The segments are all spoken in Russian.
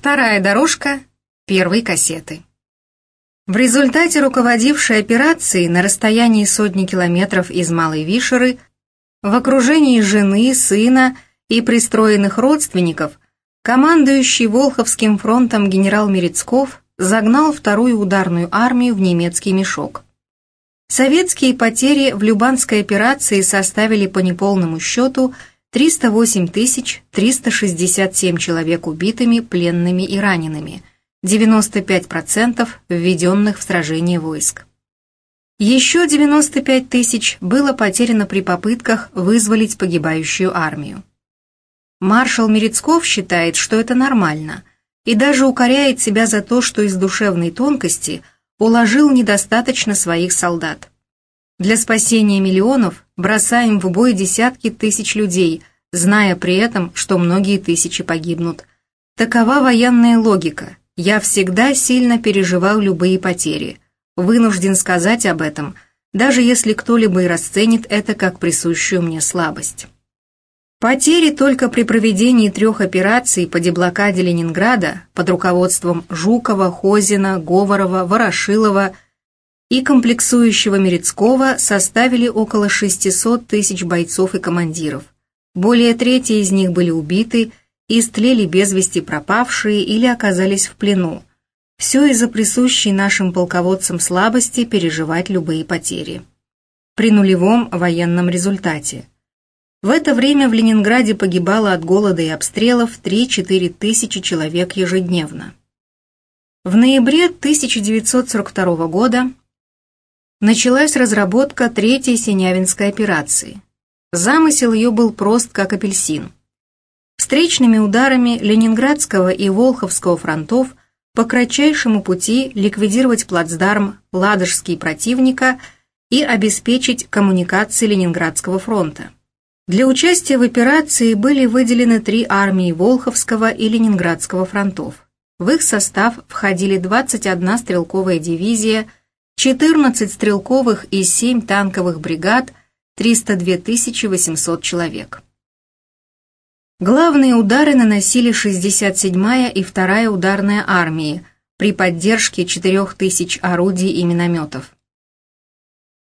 Вторая дорожка первой кассеты. В результате руководившей операцией на расстоянии сотни километров из Малой Вишеры, в окружении жены, сына и пристроенных родственников, командующий Волховским фронтом генерал Мерецков загнал вторую ударную армию в немецкий мешок. Советские потери в Любанской операции составили по неполному счету 308 367 человек убитыми, пленными и ранеными, 95% введенных в сражение войск. Еще 95 тысяч было потеряно при попытках вызволить погибающую армию. Маршал Мерецков считает, что это нормально, и даже укоряет себя за то, что из душевной тонкости уложил недостаточно своих солдат. Для спасения миллионов бросаем в бой десятки тысяч людей, зная при этом, что многие тысячи погибнут. Такова военная логика. Я всегда сильно переживал любые потери. Вынужден сказать об этом, даже если кто-либо и расценит это как присущую мне слабость. Потери только при проведении трех операций по деблокаде Ленинграда под руководством Жукова, Хозина, Говорова, Ворошилова – и комплексующего Мерецкого составили около 600 тысяч бойцов и командиров. Более трети из них были убиты, истлели без вести пропавшие или оказались в плену. Все из-за присущей нашим полководцам слабости переживать любые потери. При нулевом военном результате. В это время в Ленинграде погибало от голода и обстрелов 3-4 тысячи человек ежедневно. В ноябре 1942 года началась разработка Третьей Синявинской операции. Замысел ее был прост, как апельсин. Встречными ударами Ленинградского и Волховского фронтов по кратчайшему пути ликвидировать плацдарм Ладожский противника и обеспечить коммуникации Ленинградского фронта. Для участия в операции были выделены три армии Волховского и Ленинградского фронтов. В их состав входили 21 стрелковая дивизия – 14 стрелковых и 7 танковых бригад, 302 800 человек. Главные удары наносили 67-я и 2-я ударная армии при поддержке 4000 орудий и минометов,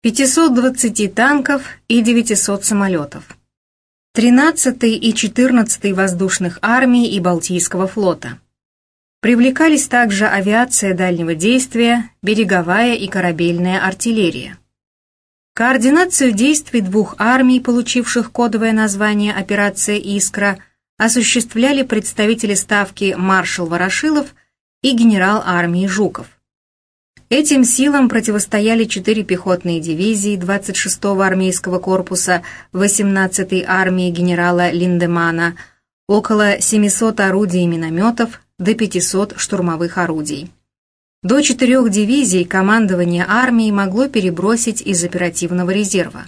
520 танков и 900 самолетов, 13-й и 14-й воздушных армий и Балтийского флота, Привлекались также авиация дальнего действия, береговая и корабельная артиллерия. Координацию действий двух армий, получивших кодовое название «Операция Искра», осуществляли представители ставки маршал Ворошилов и генерал армии Жуков. Этим силам противостояли четыре пехотные дивизии 26-го армейского корпуса 18-й армии генерала Линдемана, около 700 орудий и минометов, до 500 штурмовых орудий. До четырех дивизий командование армии могло перебросить из оперативного резерва.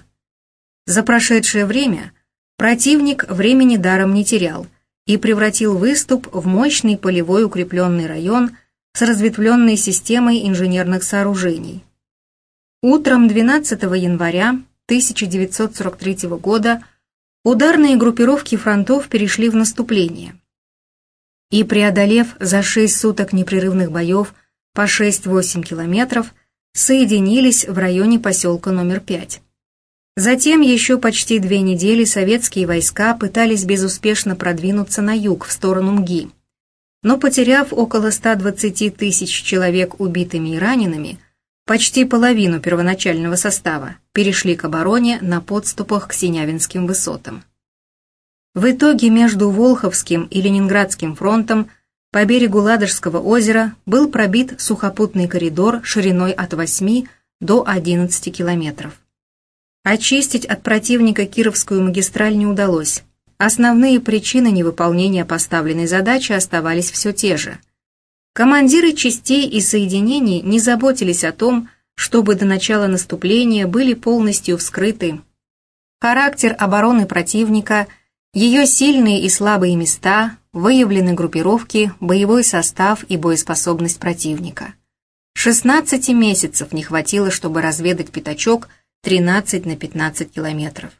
За прошедшее время противник времени даром не терял и превратил выступ в мощный полевой укрепленный район с разветвленной системой инженерных сооружений. Утром 12 января 1943 года ударные группировки фронтов перешли в наступление – и, преодолев за шесть суток непрерывных боев по 6-8 километров, соединились в районе поселка номер 5. Затем еще почти две недели советские войска пытались безуспешно продвинуться на юг, в сторону МГИ. Но потеряв около 120 тысяч человек убитыми и ранеными, почти половину первоначального состава перешли к обороне на подступах к Синявинским высотам. В итоге между Волховским и Ленинградским фронтом по берегу Ладожского озера был пробит сухопутный коридор шириной от 8 до 11 километров. Очистить от противника Кировскую магистраль не удалось. Основные причины невыполнения поставленной задачи оставались все те же. Командиры частей и соединений не заботились о том, чтобы до начала наступления были полностью вскрыты характер обороны противника – ее сильные и слабые места, выявлены группировки, боевой состав и боеспособность противника. 16 месяцев не хватило, чтобы разведать пятачок 13 на 15 километров.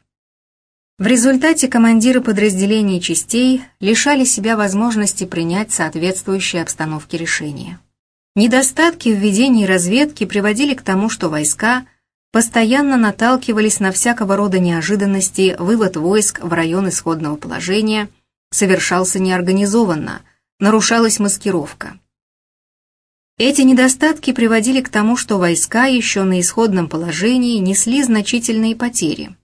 В результате командиры подразделений частей лишали себя возможности принять соответствующие обстановке решения. Недостатки в ведении разведки приводили к тому, что войска постоянно наталкивались на всякого рода неожиданности, вывод войск в район исходного положения совершался неорганизованно, нарушалась маскировка. Эти недостатки приводили к тому, что войска еще на исходном положении несли значительные потери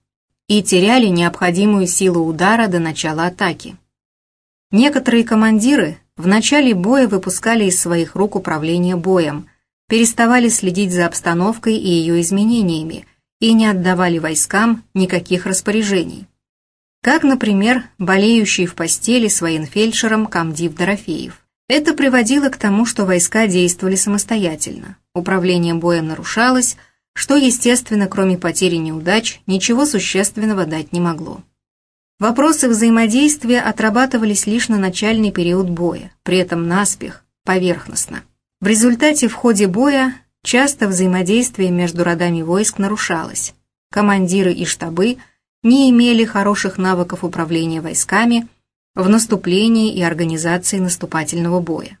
и теряли необходимую силу удара до начала атаки. Некоторые командиры в начале боя выпускали из своих рук управление боем, переставали следить за обстановкой и ее изменениями и не отдавали войскам никаких распоряжений. Как, например, болеющий в постели своим фельдшером комдив Дорофеев. Это приводило к тому, что войска действовали самостоятельно, управление боем нарушалось, что, естественно, кроме потери неудач, ничего существенного дать не могло. Вопросы взаимодействия отрабатывались лишь на начальный период боя, при этом наспех, поверхностно. В результате в ходе боя часто взаимодействие между родами войск нарушалось. Командиры и штабы не имели хороших навыков управления войсками в наступлении и организации наступательного боя.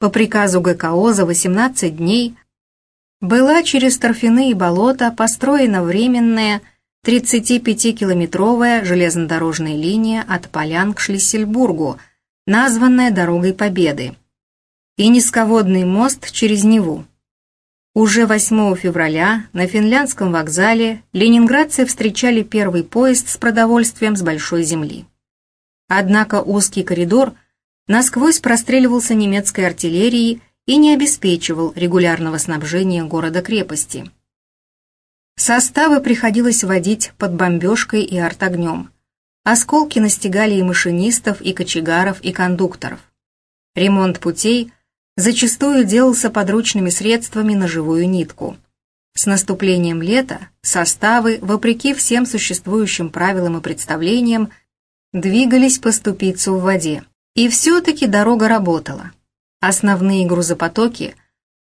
По приказу ГКО за 18 дней была через торфяные болота построена временная 35-километровая железнодорожная линия от Полян к Шлиссельбургу, названная Дорогой Победы, и низководный мост через Неву. Уже 8 февраля на финляндском вокзале ленинградцы встречали первый поезд с продовольствием с Большой земли. Однако узкий коридор насквозь простреливался немецкой артиллерией и не обеспечивал регулярного снабжения города-крепости. Составы приходилось водить под бомбежкой и артогнем. Осколки настигали и машинистов, и кочегаров, и кондукторов. Ремонт путей зачастую делался подручными средствами на живую нитку. С наступлением лета составы, вопреки всем существующим правилам и представлениям, двигались по ступицу в воде. И все-таки дорога работала. Основные грузопотоки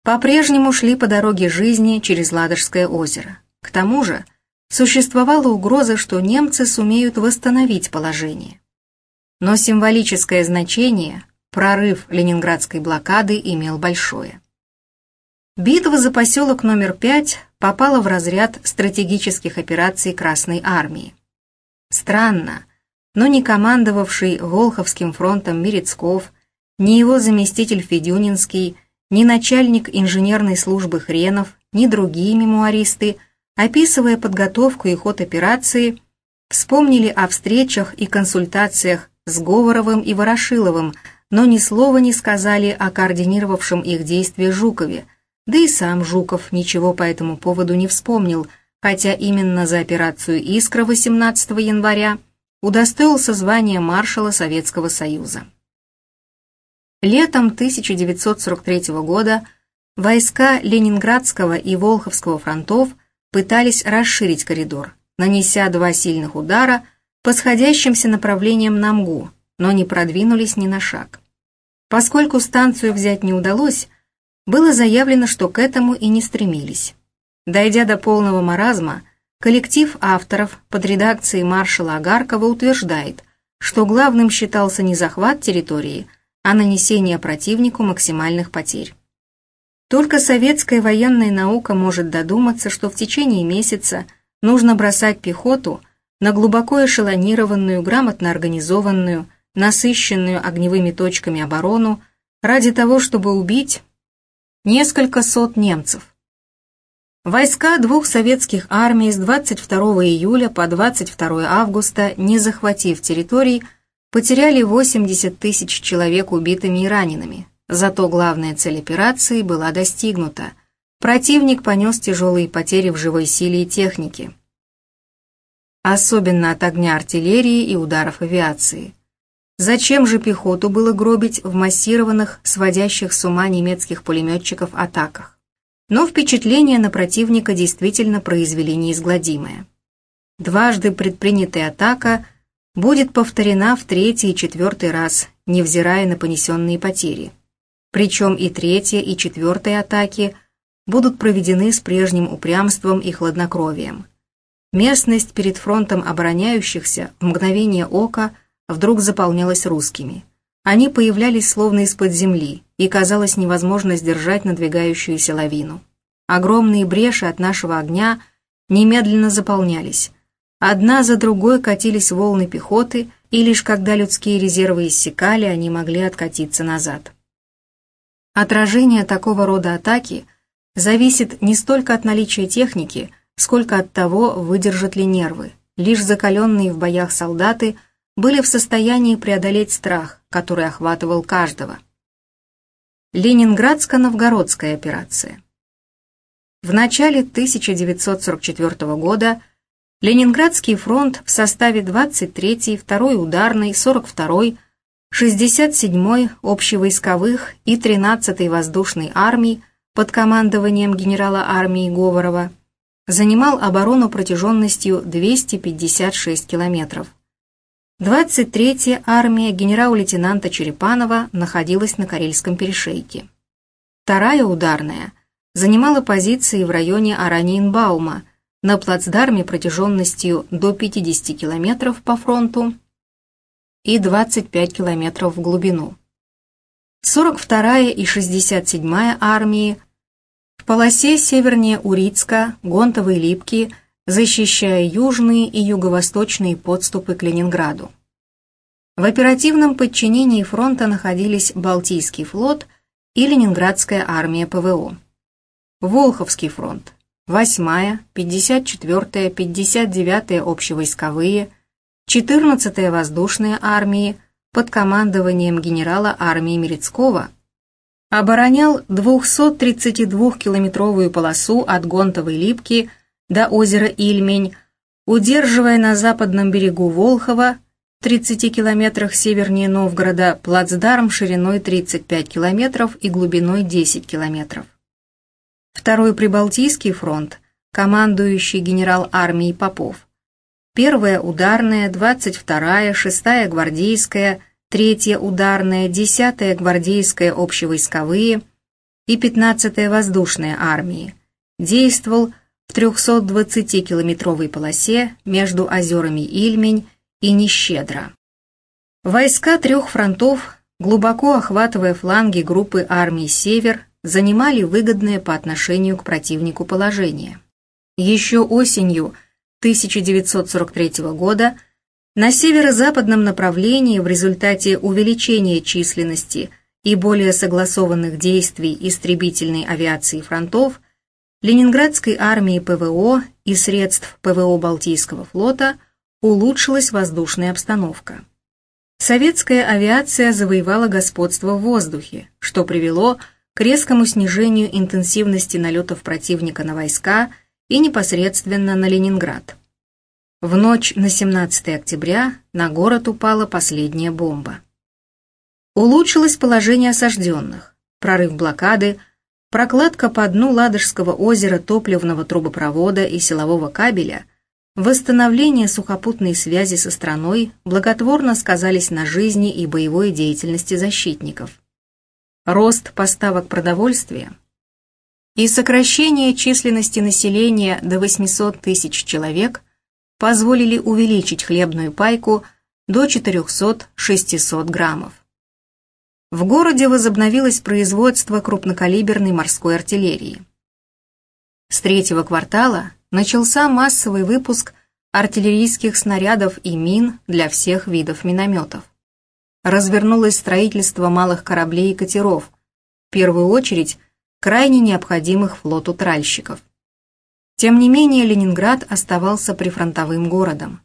по-прежнему шли по дороге жизни через Ладожское озеро. К тому же существовала угроза, что немцы сумеют восстановить положение. Но символическое значение прорыв ленинградской блокады имел большое. Битва за поселок номер 5 попала в разряд стратегических операций Красной Армии. Странно, но ни командовавший Волховским фронтом Мерецков, ни его заместитель Федюнинский, ни начальник инженерной службы Хренов, ни другие мемуаристы – описывая подготовку и ход операции, вспомнили о встречах и консультациях с Говоровым и Ворошиловым, но ни слова не сказали о координировавшем их действия Жукове, да и сам Жуков ничего по этому поводу не вспомнил, хотя именно за операцию «Искра» 18 января удостоился звания маршала Советского Союза. Летом 1943 года войска Ленинградского и Волховского фронтов пытались расширить коридор, нанеся два сильных удара по сходящимся направлениям на МГУ, но не продвинулись ни на шаг. Поскольку станцию взять не удалось, было заявлено, что к этому и не стремились. Дойдя до полного маразма, коллектив авторов под редакцией маршала Агаркова утверждает, что главным считался не захват территории, а нанесение противнику максимальных потерь. Только советская военная наука может додуматься, что в течение месяца нужно бросать пехоту на глубоко эшелонированную, грамотно организованную, насыщенную огневыми точками оборону ради того, чтобы убить несколько сот немцев. Войска двух советских армий с 22 июля по 22 августа, не захватив территорий, потеряли 80 тысяч человек убитыми и ранеными, Зато главная цель операции была достигнута. Противник понес тяжелые потери в живой силе и технике. Особенно от огня артиллерии и ударов авиации. Зачем же пехоту было гробить в массированных, сводящих с ума немецких пулеметчиков атаках? Но впечатление на противника действительно произвели неизгладимое. Дважды предпринятая атака будет повторена в третий и четвертый раз, невзирая на понесенные потери. Причем и третья, и четвертая атаки будут проведены с прежним упрямством и хладнокровием. Местность перед фронтом обороняющихся в мгновение ока вдруг заполнялась русскими. Они появлялись словно из-под земли, и казалось невозможно сдержать надвигающуюся лавину. Огромные бреши от нашего огня немедленно заполнялись. Одна за другой катились волны пехоты, и лишь когда людские резервы иссякали, они могли откатиться назад. Отражение такого рода атаки зависит не столько от наличия техники, сколько от того, выдержат ли нервы. Лишь закаленные в боях солдаты были в состоянии преодолеть страх, который охватывал каждого. Ленинградско-Новгородская операция В начале 1944 года Ленинградский фронт в составе 23-й, 2-й ударной, 42-й, 67-й общевойсковых и 13-й воздушной армий под командованием генерала армии Говорова занимал оборону протяженностью 256 километров. 23-я армия генерал-лейтенанта Черепанова находилась на Карельском перешейке. Вторая ударная занимала позиции в районе Араньинбаума на плацдарме протяженностью до 50 километров по фронту и 25 километров в глубину. 42-я и 67-я армии в полосе севернее Урицка, Гонтовой Липки, защищая южные и юго-восточные подступы к Ленинграду. В оперативном подчинении фронта находились Балтийский флот и Ленинградская армия ПВО. Волховский фронт, 8-я, 54-я, 59-я общевойсковые, 14-я воздушная армии под командованием генерала армии Мерецкого оборонял 232-километровую полосу от Гонтовой Липки до озера Ильмень, удерживая на западном берегу Волхова, 30 километрах севернее Новгорода, плацдарм шириной 35 километров и глубиной 10 километров. Второй Прибалтийский фронт, командующий генерал армии Попов. Первая ударная, 22-я, 6-я гвардейская, третья ударная, десятая гвардейская общевойсковые и 15-я воздушная армии, действовал в 320-километровой полосе между озерами Ильмень и Нещедро. Войска трех фронтов, глубоко охватывая фланги группы армий «Север», занимали выгодное по отношению к противнику положение. Еще осенью 1943 года – на северо-западном направлении в результате увеличения численности и более согласованных действий истребительной авиации фронтов Ленинградской армии ПВО и средств ПВО Балтийского флота улучшилась воздушная обстановка. Советская авиация завоевала господство в воздухе, что привело к резкому снижению интенсивности налетов противника на войска и непосредственно на Ленинград. В ночь на 17 октября на город упала последняя бомба. Улучшилось положение осажденных, прорыв блокады, прокладка по дну Ладожского озера топливного трубопровода и силового кабеля, восстановление сухопутной связи со страной благотворно сказались на жизни и боевой деятельности защитников. Рост поставок продовольствия и сокращение численности населения до 800 тысяч человек – позволили увеличить хлебную пайку до 400-600 граммов. В городе возобновилось производство крупнокалиберной морской артиллерии. С третьего квартала начался массовый выпуск артиллерийских снарядов и мин для всех видов минометов. Развернулось строительство малых кораблей и катеров, в первую очередь крайне необходимых флоту тральщиков. Тем не менее, Ленинград оставался прифронтовым городом.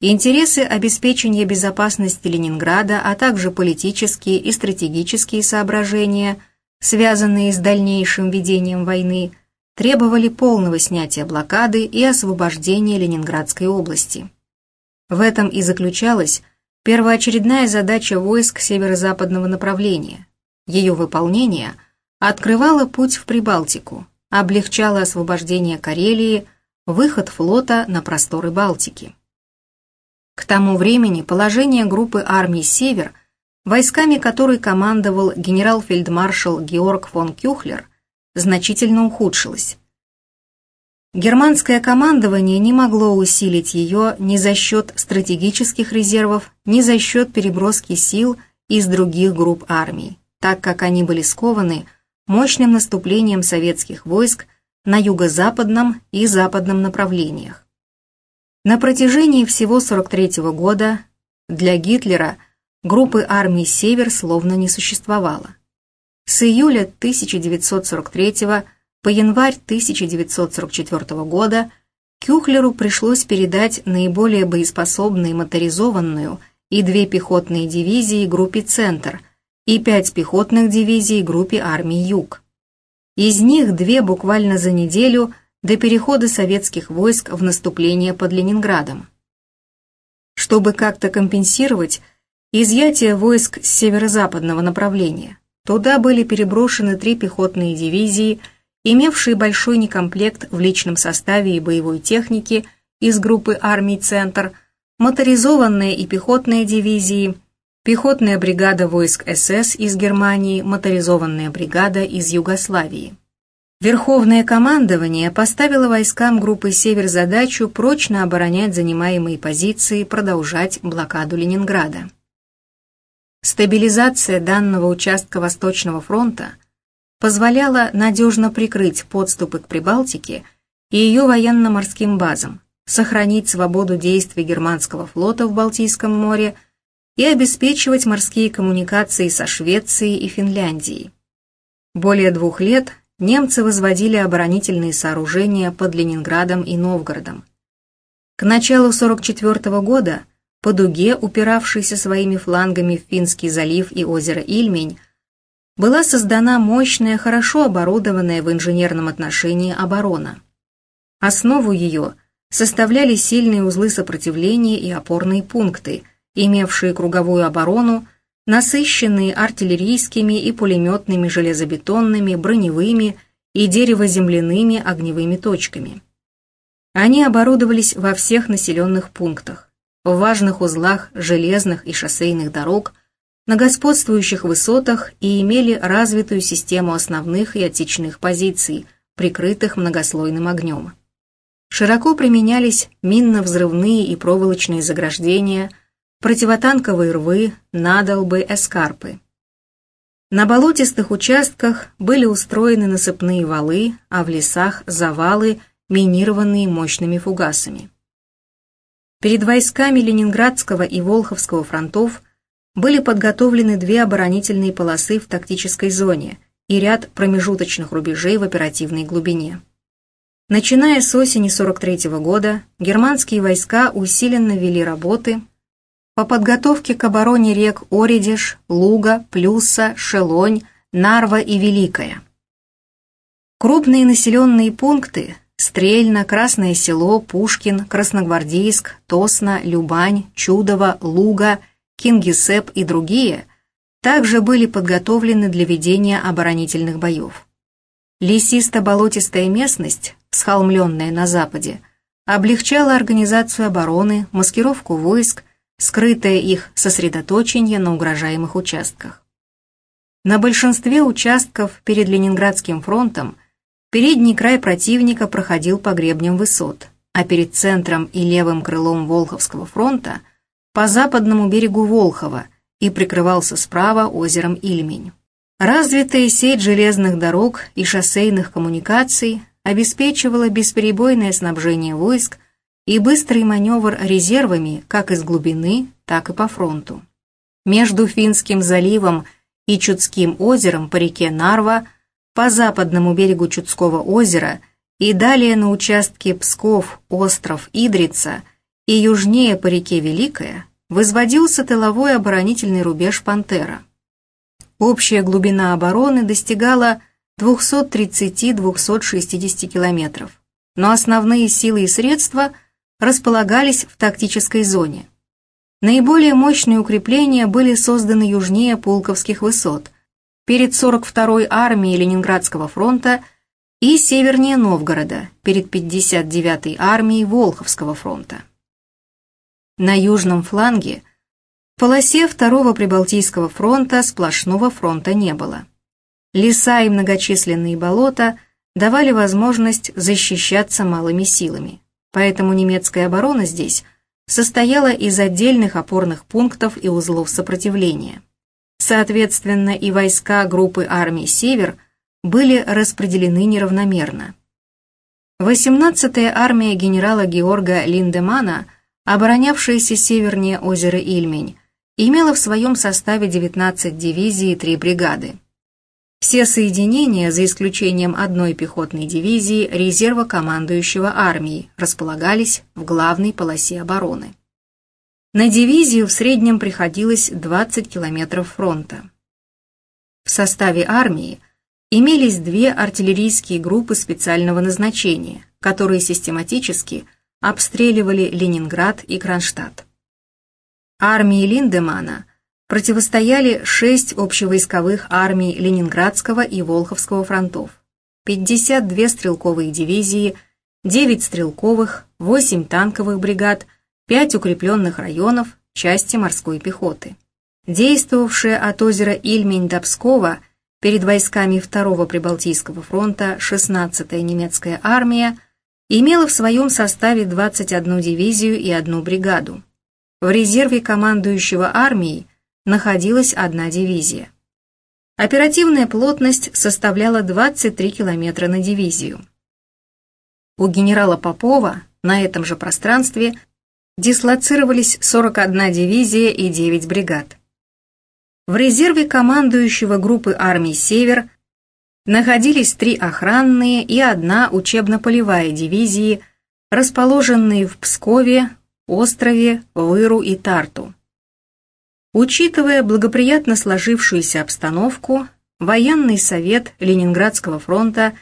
Интересы обеспечения безопасности Ленинграда, а также политические и стратегические соображения, связанные с дальнейшим ведением войны, требовали полного снятия блокады и освобождения Ленинградской области. В этом и заключалась первоочередная задача войск северо-западного направления. Ее выполнение открывало путь в Прибалтику, облегчало освобождение Карелии, выход флота на просторы Балтики. К тому времени положение группы армий «Север», войсками которой командовал генерал-фельдмаршал Георг фон Кюхлер, значительно ухудшилось. Германское командование не могло усилить ее ни за счет стратегических резервов, ни за счет переброски сил из других групп армий, так как они были скованы мощным наступлением советских войск на юго-западном и западном направлениях. На протяжении всего 43 -го года для Гитлера группы армий «Север» словно не существовало. С июля 1943 по январь 1944 года Кюхлеру пришлось передать наиболее боеспособную моторизованную и две пехотные дивизии группе «Центр» и пять пехотных дивизий группе армий «Юг». Из них две буквально за неделю до перехода советских войск в наступление под Ленинградом. Чтобы как-то компенсировать изъятие войск с северо-западного направления, туда были переброшены три пехотные дивизии, имевшие большой некомплект в личном составе и боевой технике из группы армий «Центр», моторизованные и пехотные дивизии, пехотная бригада войск СС из Германии, моторизованная бригада из Югославии. Верховное командование поставило войскам группы «Север» задачу прочно оборонять занимаемые позиции, продолжать блокаду Ленинграда. Стабилизация данного участка Восточного фронта позволяла надежно прикрыть подступы к Прибалтике и ее военно-морским базам, сохранить свободу действий германского флота в Балтийском море и обеспечивать морские коммуникации со Швецией и Финляндией. Более двух лет немцы возводили оборонительные сооружения под Ленинградом и Новгородом. К началу 1944 года по дуге, упиравшейся своими флангами в Финский залив и озеро Ильмень, была создана мощная, хорошо оборудованная в инженерном отношении оборона. Основу ее – составляли сильные узлы сопротивления и опорные пункты, имевшие круговую оборону, насыщенные артиллерийскими и пулеметными железобетонными, броневыми и деревоземляными огневыми точками. Они оборудовались во всех населенных пунктах, в важных узлах железных и шоссейных дорог, на господствующих высотах и имели развитую систему основных и отечных позиций, прикрытых многослойным огнем. Широко применялись минно-взрывные и проволочные заграждения, противотанковые рвы, надолбы, эскарпы. На болотистых участках были устроены насыпные валы, а в лесах завалы, минированные мощными фугасами. Перед войсками Ленинградского и Волховского фронтов были подготовлены две оборонительные полосы в тактической зоне и ряд промежуточных рубежей в оперативной глубине. Начиная с осени 43 -го года, германские войска усиленно вели работы по подготовке к обороне рек Оридиш, Луга, Плюса, Шелонь, Нарва и Великая. Крупные населенные пункты Стрельно, Красное Село, Пушкин, Красногвардейск, Тосна, Любань, Чудово, Луга, Кингисепп и другие также были подготовлены для ведения оборонительных боев. Лесисто-болотистая местность схолмленная на западе, облегчала организацию обороны, маскировку войск, скрытое их сосредоточение на угрожаемых участках. На большинстве участков перед Ленинградским фронтом передний край противника проходил по гребням высот, а перед центром и левым крылом Волховского фронта по западному берегу Волхова и прикрывался справа озером Ильмень. Развитая сеть железных дорог и шоссейных коммуникаций обеспечивала бесперебойное снабжение войск и быстрый маневр резервами как из глубины, так и по фронту. Между Финским заливом и Чудским озером по реке Нарва, по западному берегу Чудского озера и далее на участке Псков, остров Идрица и южнее по реке Великая возводился тыловой оборонительный рубеж Пантера. Общая глубина обороны достигала 230-260 километров, но основные силы и средства располагались в тактической зоне. Наиболее мощные укрепления были созданы южнее Пулковских высот, перед 42-й армией Ленинградского фронта и севернее Новгорода, перед 59-й армией Волховского фронта. На южном фланге в полосе второго Прибалтийского фронта сплошного фронта не было. Леса и многочисленные болота давали возможность защищаться малыми силами. Поэтому немецкая оборона здесь состояла из отдельных опорных пунктов и узлов сопротивления. Соответственно, и войска группы армий «Север» были распределены неравномерно. 18-я армия генерала Георга Линдемана, оборонявшаяся севернее озера Ильмень, имела в своем составе 19 дивизий и 3 бригады. Все соединения, за исключением одной пехотной дивизии резерва командующего армией, располагались в главной полосе обороны. На дивизию в среднем приходилось 20 километров фронта. В составе армии имелись две артиллерийские группы специального назначения, которые систематически обстреливали Ленинград и Кронштадт. Армии Линдемана противостояли шесть общевойсковых армий Ленинградского и Волховского фронтов, 52 стрелковые дивизии, 9 стрелковых, 8 танковых бригад, 5 укрепленных районов, части морской пехоты. Действовавшая от озера Ильмень до Пскова перед войсками Второго Прибалтийского фронта 16-я немецкая армия имела в своем составе 21 дивизию и одну бригаду. В резерве командующего армией находилась одна дивизия. Оперативная плотность составляла 23 километра на дивизию. У генерала Попова на этом же пространстве дислоцировались 41 дивизия и 9 бригад. В резерве командующего группы армий «Север» находились три охранные и одна учебно-полевая дивизии, расположенные в Пскове, Острове, Выру и Тарту. Учитывая благоприятно сложившуюся обстановку, военный совет Ленинградского фронта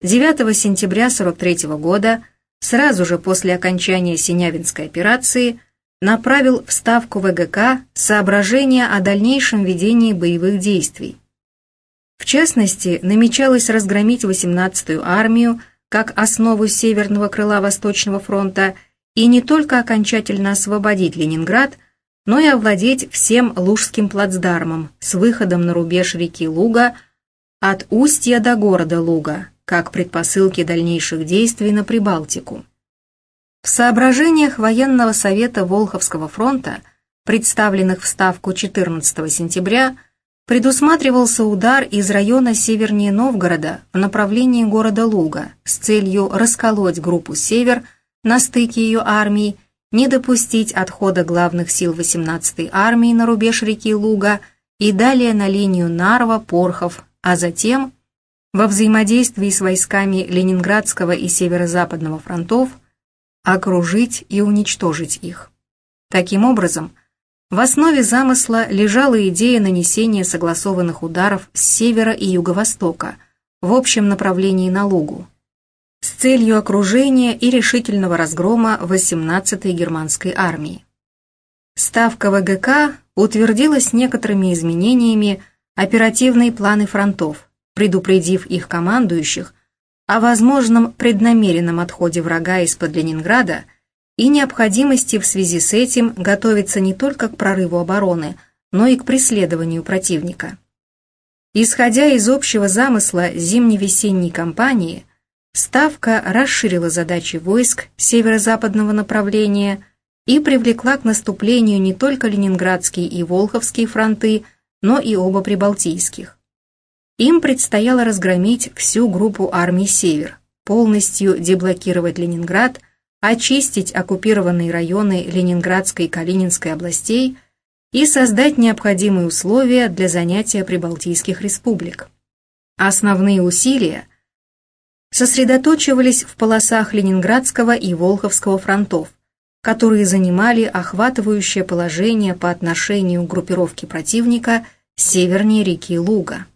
9 сентября 43 года, сразу же после окончания Синявинской операции, направил в Ставку ВГК соображения о дальнейшем ведении боевых действий. В частности, намечалось разгромить 18-ю армию как основу Северного крыла Восточного фронта и не только окончательно освободить Ленинград, но и овладеть всем Лужским плацдармом с выходом на рубеж реки Луга от устья до города Луга, как предпосылки дальнейших действий на Прибалтику. В соображениях военного совета Волховского фронта, представленных в Ставку 14 сентября, предусматривался удар из района севернее Новгорода в направлении города Луга с целью расколоть группу «Север» на стыке ее армий не допустить отхода главных сил 18-й армии на рубеж реки Луга и далее на линию Нарва-Порхов, а затем, во взаимодействии с войсками Ленинградского и Северо-Западного фронтов, окружить и уничтожить их. Таким образом, в основе замысла лежала идея нанесения согласованных ударов с севера и юго-востока в общем направлении на Лугу, с целью окружения и решительного разгрома 18-й германской армии. Ставка ВГК утвердила с некоторыми изменениями оперативные планы фронтов, предупредив их командующих о возможном преднамеренном отходе врага из-под Ленинграда и необходимости в связи с этим готовиться не только к прорыву обороны, но и к преследованию противника. Исходя из общего замысла зимне-весенней кампании – Ставка расширила задачи войск северо-западного направления и привлекла к наступлению не только Ленинградские и Волховские фронты, но и оба прибалтийских. Им предстояло разгромить всю группу армий «Север», полностью деблокировать Ленинград, очистить оккупированные районы Ленинградской и Калининской областей и создать необходимые условия для занятия прибалтийских республик. Основные усилия сосредоточивались в полосах Ленинградского и Волховского фронтов, которые занимали охватывающее положение по отношению к группировке противника севернее реки Луга.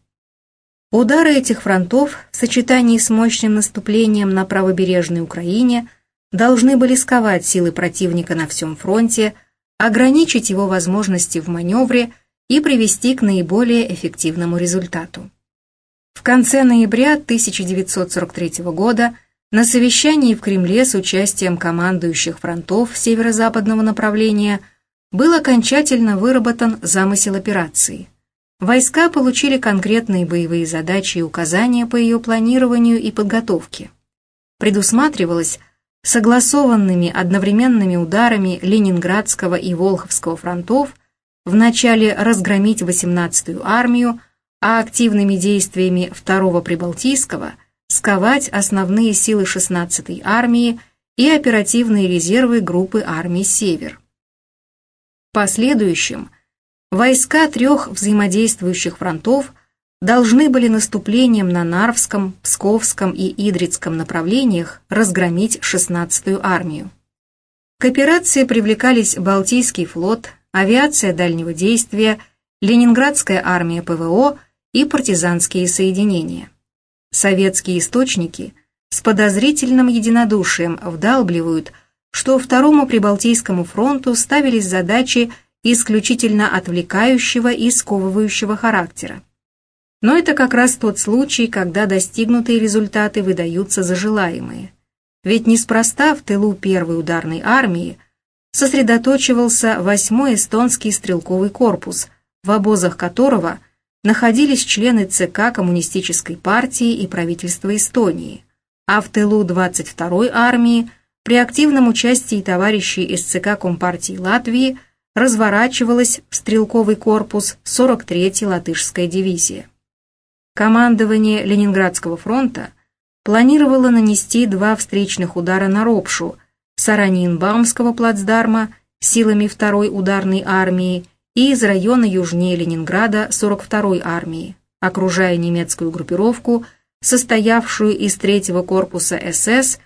Удары этих фронтов в сочетании с мощным наступлением на правобережной Украине должны были сковать силы противника на всем фронте, ограничить его возможности в маневре и привести к наиболее эффективному результату. В конце ноября 1943 года на совещании в Кремле с участием командующих фронтов северо-западного направления был окончательно выработан замысел операции. Войска получили конкретные боевые задачи и указания по ее планированию и подготовке. Предусматривалось согласованными одновременными ударами Ленинградского и Волховского фронтов вначале разгромить 18-ю армию, а активными действиями 2-го Прибалтийского сковать основные силы 16-й армии и оперативные резервы группы армий «Север». В последующем войска трех взаимодействующих фронтов должны были наступлением на Нарвском, Псковском и Идрицком направлениях разгромить 16-ю армию. К операции привлекались Балтийский флот, авиация дальнего действия, Ленинградская армия ПВО и партизанские соединения. Советские источники с подозрительным единодушием вдалбливают, что Второму Прибалтийскому фронту ставились задачи исключительно отвлекающего и сковывающего характера. Но это как раз тот случай, когда достигнутые результаты выдаются за желаемые. Ведь неспроста в тылу первой ударной армии сосредоточивался 8-й эстонский стрелковый корпус, в обозах которого находились члены ЦК Коммунистической партии и правительства Эстонии, а в тылу 22-й армии при активном участии товарищей из ЦК Компартии Латвии разворачивалась в стрелковый корпус 43-я латышская дивизия. Командование Ленинградского фронта планировало нанести два встречных удара на Ропшу с Аранинбаумского плацдарма силами второй ударной армии и из района южнее Ленинграда 42-й армии, окружая немецкую группировку, состоявшую из третьего корпуса СС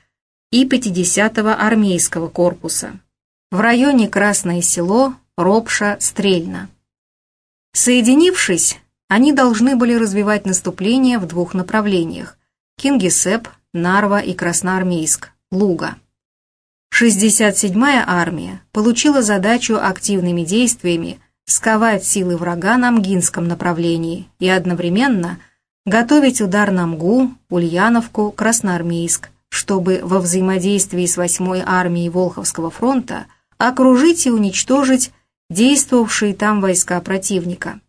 и 50-го армейского корпуса. В районе Красное село, Ропша, Стрельна. Соединившись, они должны были развивать наступление в двух направлениях – Кингисепп, Нарва и Красноармейск, Луга. 67-я армия получила задачу активными действиями сковать силы врага на Мгинском направлении и одновременно готовить удар на Мгу, Ульяновку, Красноармейск, чтобы во взаимодействии с 8-й армией Волховского фронта окружить и уничтожить действовавшие там войска противника.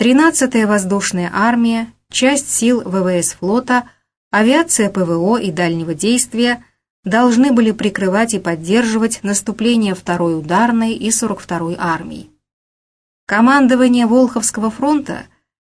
13-я воздушная армия, часть сил ВВС флота, авиация ПВО и дальнего действия должны были прикрывать и поддерживать наступление 2-й ударной и 42-й армий. Командование Волховского фронта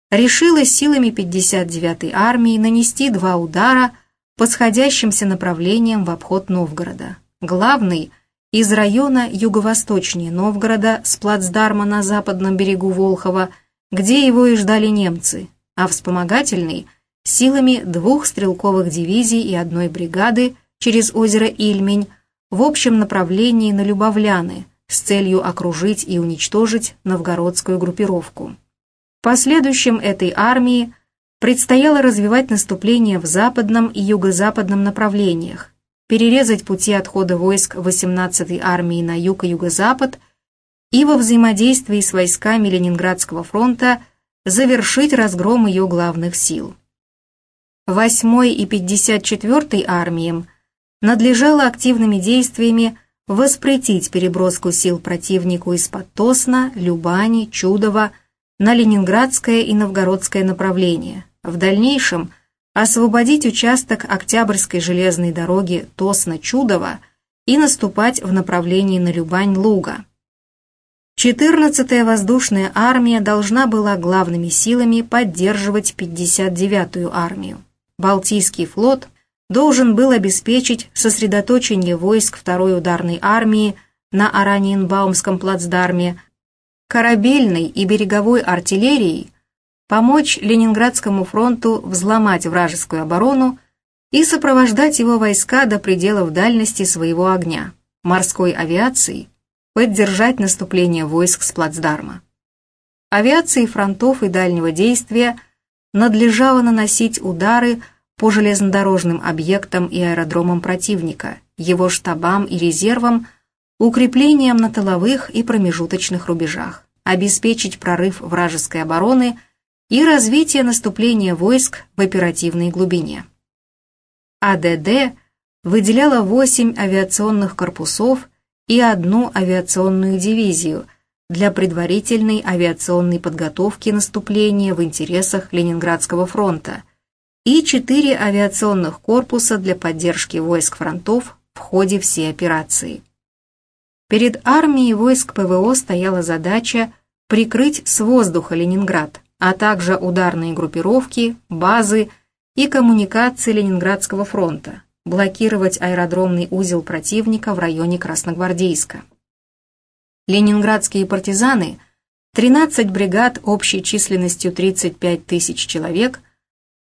решило силами 59-й армии нанести два удара по сходящимся направлениям в обход Новгорода. Главный – из района юго-восточнее Новгорода с плацдарма на западном берегу Волхова – где его и ждали немцы, а вспомогательный – силами двух стрелковых дивизий и одной бригады через озеро Ильмень в общем направлении на Любовляны с целью окружить и уничтожить новгородскую группировку. В последующем этой армии предстояло развивать наступление в западном и юго-западном направлениях, перерезать пути отхода войск 18-й армии на юг и юго-запад – и во взаимодействии с войсками Ленинградского фронта завершить разгром ее главных сил. 8 и 54 армиям надлежало активными действиями воспретить переброску сил противнику из-под Тосна, Любани, Чудова на Ленинградское и Новгородское направление, в дальнейшем освободить участок Октябрьской железной дороги Тосно-Чудово и наступать в направлении на Любань-Луга. 14-я воздушная армия должна была главными силами поддерживать 59-ю армию. Балтийский флот должен был обеспечить сосредоточение войск второй ударной армии на Араньенбаумском плацдарме, корабельной и береговой артиллерией, помочь Ленинградскому фронту взломать вражескую оборону и сопровождать его войска до пределов дальности своего огня, морской авиацией, поддержать наступление войск с плацдарма. Авиации фронтов и дальнего действия надлежало наносить удары по железнодорожным объектам и аэродромам противника, его штабам и резервам, укреплениям на тыловых и промежуточных рубежах, обеспечить прорыв вражеской обороны и развитие наступления войск в оперативной глубине. АДД выделяла 8 авиационных корпусов и одну авиационную дивизию для предварительной авиационной подготовки наступления в интересах Ленинградского фронта и четыре авиационных корпуса для поддержки войск фронтов в ходе всей операции. Перед армией войск ПВО стояла задача прикрыть с воздуха Ленинград, а также ударные группировки, базы и коммуникации Ленинградского фронта, блокировать аэродромный узел противника в районе Красногвардейска. Ленинградские партизаны, 13 бригад общей численностью 35 тысяч человек,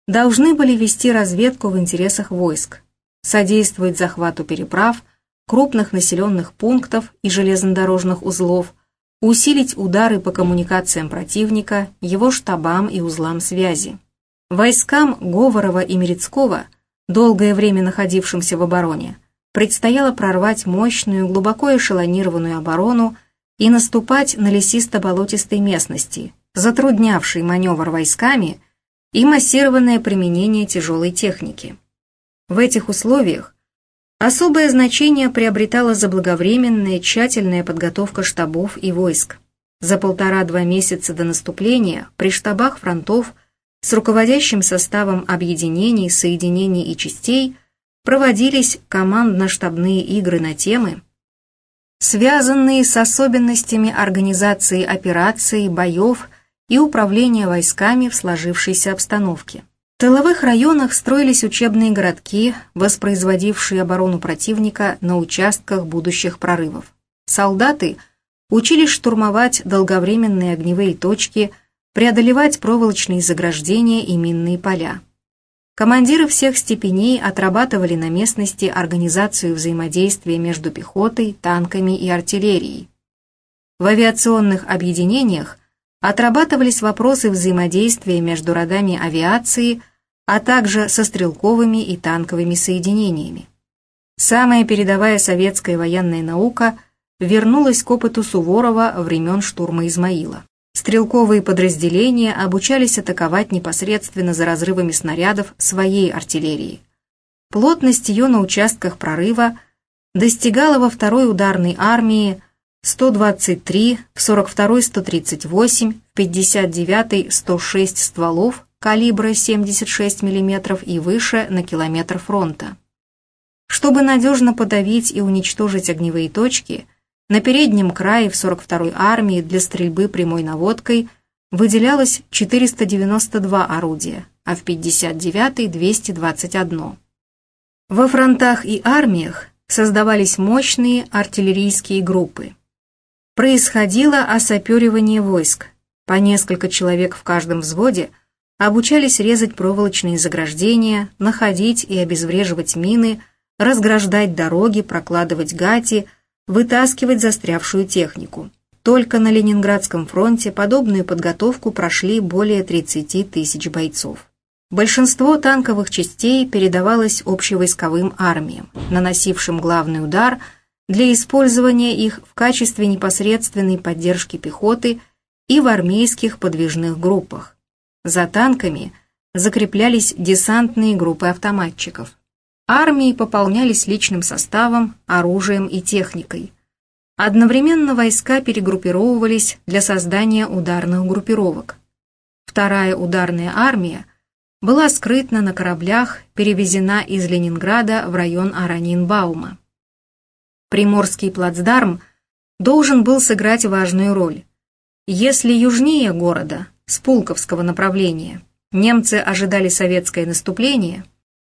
должны были вести разведку в интересах войск, содействовать захвату переправ, крупных населенных пунктов и железнодорожных узлов, усилить удары по коммуникациям противника, его штабам и узлам связи. Войскам Говорова и Мерецкого, долгое время находившимся в обороне, предстояло прорвать мощную, глубоко эшелонированную оборону и наступать на лесисто-болотистой местности, затруднявшей маневр войсками и массированное применение тяжелой техники. В этих условиях Особое значение приобретала заблаговременная тщательная подготовка штабов и войск. За полтора-два месяца до наступления при штабах фронтов с руководящим составом объединений, соединений и частей проводились командно-штабные игры на темы, связанные с особенностями организации операций, боев и управления войсками в сложившейся обстановке. В тыловых районах строились учебные городки, воспроизводившие оборону противника на участках будущих прорывов. Солдаты учились штурмовать долговременные огневые точки, преодолевать проволочные заграждения и минные поля. Командиры всех степеней отрабатывали на местности организацию взаимодействия между пехотой, танками и артиллерией. В авиационных объединениях отрабатывались вопросы взаимодействия между родами авиации, а также со стрелковыми и танковыми соединениями. Самая передовая советская военная наука вернулась к опыту Суворова времен штурма Измаила. Стрелковые подразделения обучались атаковать непосредственно за разрывами снарядов своей артиллерии. Плотность ее на участках прорыва достигала во второй ударной армии 123, в 42-й 138, в 59-й 106 стволов калибра 76 мм и выше на километр фронта. Чтобы надежно подавить и уничтожить огневые точки, на переднем крае в 42-й армии для стрельбы прямой наводкой выделялось 492 орудия, а в 59-й 221. Во фронтах и армиях создавались мощные артиллерийские группы происходило осаперивание войск. По несколько человек в каждом взводе обучались резать проволочные заграждения, находить и обезвреживать мины, разграждать дороги, прокладывать гати, вытаскивать застрявшую технику. Только на Ленинградском фронте подобную подготовку прошли более 30 тысяч бойцов. Большинство танковых частей передавалось общевойсковым армиям, наносившим главный удар – для использования их в качестве непосредственной поддержки пехоты и в армейских подвижных группах. За танками закреплялись десантные группы автоматчиков. Армии пополнялись личным составом, оружием и техникой. Одновременно войска перегруппировывались для создания ударных группировок. Вторая ударная армия была скрытно на кораблях перевезена из Ленинграда в район Аранинбаума. Приморский плацдарм должен был сыграть важную роль. Если южнее города, с Пулковского направления, немцы ожидали советское наступление,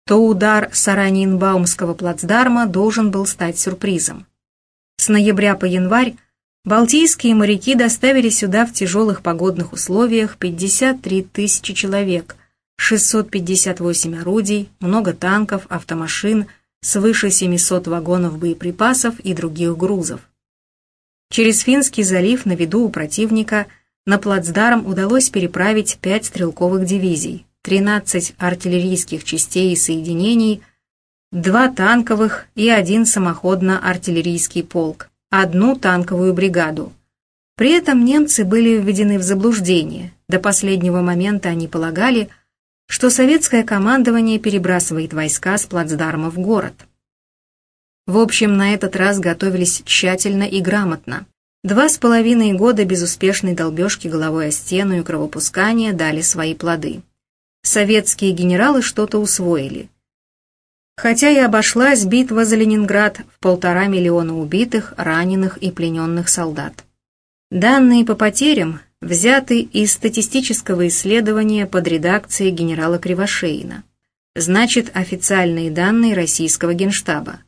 то удар с Аранинбаумского плацдарма должен был стать сюрпризом. С ноября по январь Балтийские моряки доставили сюда в тяжелых погодных условиях 53 тысячи человек, 658 орудий, много танков, автомашин – свыше 700 вагонов боеприпасов и других грузов. Через Финский залив на виду у противника на плацдарм удалось переправить 5 стрелковых дивизий, 13 артиллерийских частей и соединений, 2 танковых и один самоходно-артиллерийский полк, одну танковую бригаду. При этом немцы были введены в заблуждение. До последнего момента они полагали, советское командование перебрасывает войска с плацдарма в город. В общем, на этот раз готовились тщательно и грамотно. Два с половиной года безуспешной долбежки головой о стену и кровопускания дали свои плоды. Советские генералы что-то усвоили. Хотя и обошлась битва за Ленинград в полтора миллиона убитых, раненых и плененных солдат. Данные по потерям взяты из статистического исследования под редакцией генерала Кривошеина. Значит, официальные данные российского генштаба.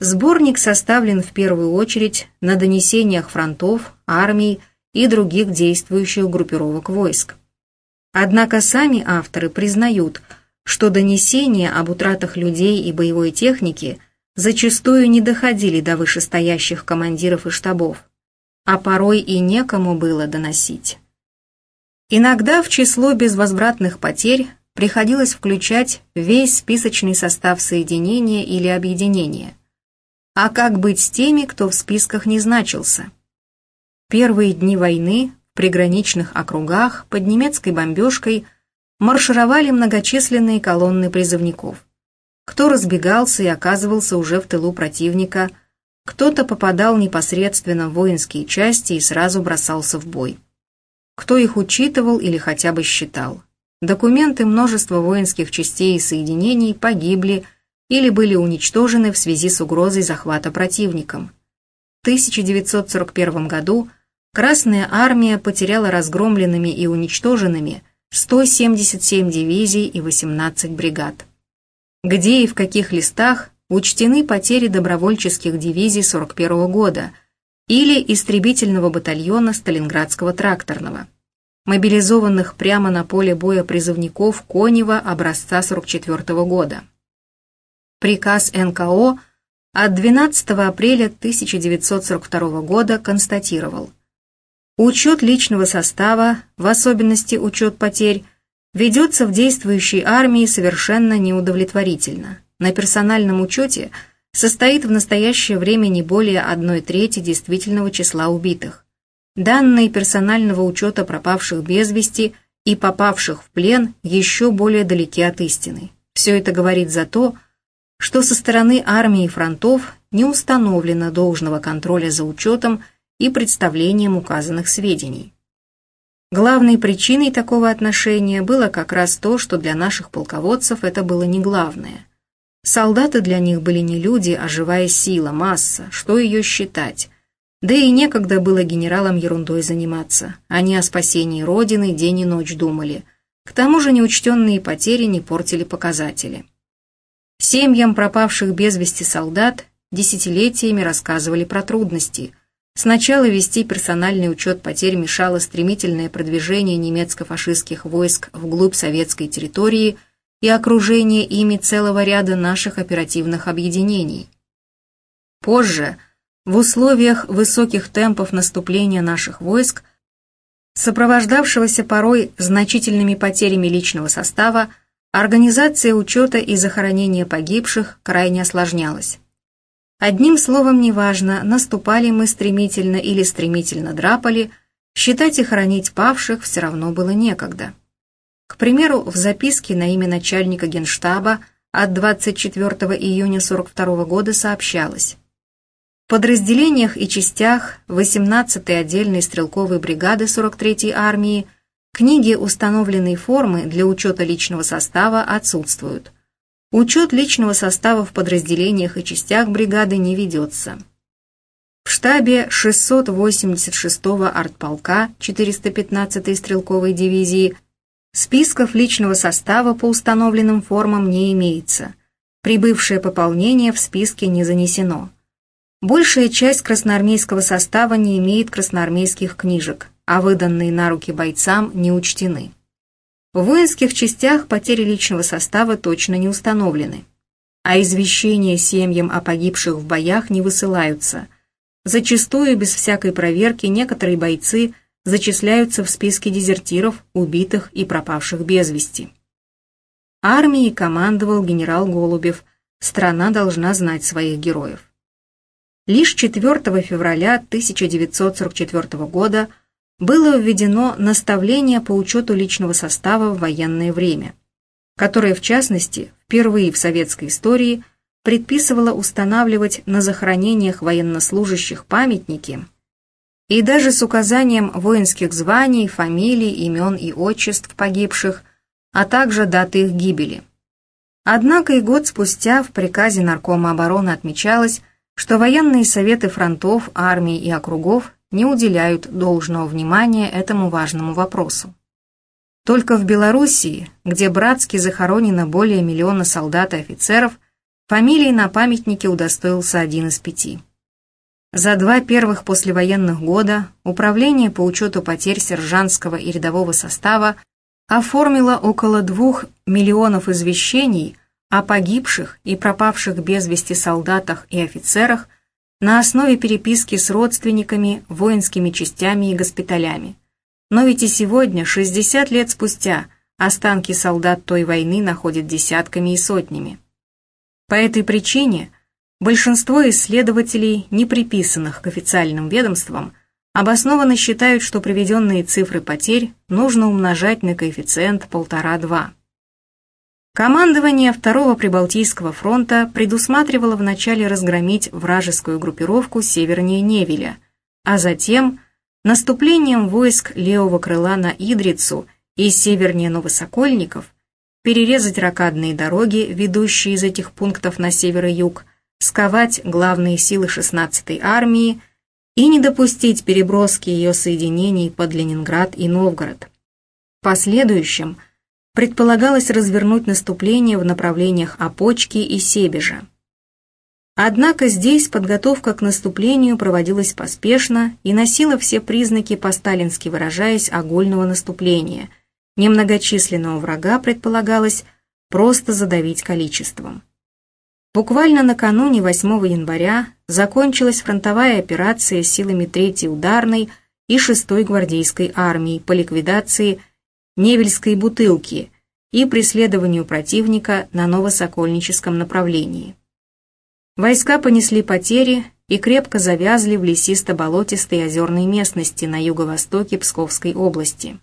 Сборник составлен в первую очередь на донесениях фронтов, армий и других действующих группировок войск. Однако сами авторы признают, что донесения об утратах людей и боевой техники зачастую не доходили до вышестоящих командиров и штабов, а порой и некому было доносить. Иногда в число безвозвратных потерь приходилось включать весь списочный состав соединения или объединения – а как быть с теми, кто в списках не значился? Первые дни войны в приграничных округах под немецкой бомбежкой маршировали многочисленные колонны призывников. Кто разбегался и оказывался уже в тылу противника, кто-то попадал непосредственно в воинские части и сразу бросался в бой. Кто их учитывал или хотя бы считал. Документы множества воинских частей и соединений погибли или были уничтожены в связи с угрозой захвата противником. В 1941 году Красная армия потеряла разгромленными и уничтоженными 177 дивизий и 18 бригад. Где и в каких листах учтены потери добровольческих дивизий 41 года или истребительного батальона Сталинградского тракторного, мобилизованных прямо на поле боя призывников Конева образца 44 года. Приказ НКО от 12 апреля 1942 года констатировал, учет личного состава, в особенности учет потерь, ведется в действующей армии совершенно неудовлетворительно. На персональном учете состоит в настоящее время не более одной трети действительного числа убитых. Данные персонального учета пропавших без вести и попавших в плен еще более далеки от истины. Все это говорит за то, что со стороны армии и фронтов не установлено должного контроля за учетом и представлением указанных сведений. Главной причиной такого отношения было как раз то, что для наших полководцев это было не главное. Солдаты для них были не люди, а живая сила, масса, что ее считать. Да и некогда было генералам ерундой заниматься. Они о спасении Родины день и ночь думали. К тому же неучтенные потери не портили показатели. Семьям пропавших без вести солдат десятилетиями рассказывали про трудности. Сначала вести персональный учет потерь мешало стремительное продвижение немецко-фашистских войск вглубь советской территории и окружение ими целого ряда наших оперативных объединений. Позже, в условиях высоких темпов наступления наших войск, сопровождавшегося порой значительными потерями личного состава, Организация учета и захоронения погибших крайне осложнялась. Одним словом, неважно, наступали мы стремительно или стремительно драпали, считать и хоронить павших все равно было некогда. К примеру, в записке на имя начальника генштаба от 24 июня 42 года сообщалось. В подразделениях и частях 18-й отдельной стрелковой бригады 43-й армии Книги установленной формы для учета личного состава отсутствуют. Учет личного состава в подразделениях и частях бригады не ведется. В штабе 686-го артполка 415-й стрелковой дивизии списков личного состава по установленным формам не имеется. Прибывшее пополнение в списке не занесено. Большая часть красноармейского состава не имеет красноармейских книжек а выданные на руки бойцам не учтены. В воинских частях потери личного состава точно не установлены, а извещения семьям о погибших в боях не высылаются. Зачастую без всякой проверки некоторые бойцы зачисляются в списки дезертиров, убитых и пропавших без вести. Армией командовал генерал Голубев, страна должна знать своих героев. Лишь 4 февраля 1944 года было введено наставление по учету личного состава в военное время, которое, в частности, впервые в советской истории предписывало устанавливать на захоронениях военнослужащих памятники и даже с указанием воинских званий, фамилий, имен и отчеств погибших, а также даты их гибели. Однако и год спустя в приказе Наркома обороны отмечалось, что военные советы фронтов, армий и округов не уделяют должного внимания этому важному вопросу. Только в Белоруссии, где братски захоронено более миллиона солдат и офицеров, фамилии на памятнике удостоился один из пяти. За два первых послевоенных года Управление по учету потерь сержантского и рядового состава оформило около двух миллионов извещений о погибших и пропавших без вести солдатах и офицерах на основе переписки с родственниками, воинскими частями и госпиталями. Но ведь и сегодня, 60 лет спустя, останки солдат той войны находят десятками и сотнями. По этой причине большинство исследователей, не приписанных к официальным ведомствам, обоснованно считают, что приведенные цифры потерь нужно умножать на коэффициент 1,5-2. Командование Второго Прибалтийского фронта предусматривало вначале разгромить вражескую группировку севернее Невеля, а затем наступлением войск левого крыла на Идрицу и севернее Новосокольников перерезать ракадные дороги, ведущие из этих пунктов на север и юг, сковать главные силы 16-й армии и не допустить переброски ее соединений под Ленинград и Новгород. В последующем – предполагалось развернуть наступление в направлениях Опочки и Себежа. Однако здесь подготовка к наступлению проводилась поспешно и носила все признаки, по-сталински выражаясь, огольного наступления. Немногочисленного врага предполагалось просто задавить количеством. Буквально накануне 8 января закончилась фронтовая операция силами 3-й ударной и 6-й гвардейской армии по ликвидации Невельской бутылки и преследованию противника на Новосокольническом направлении. Войска понесли потери и крепко завязли в лесисто-болотистой озерной местности на юго-востоке Псковской области.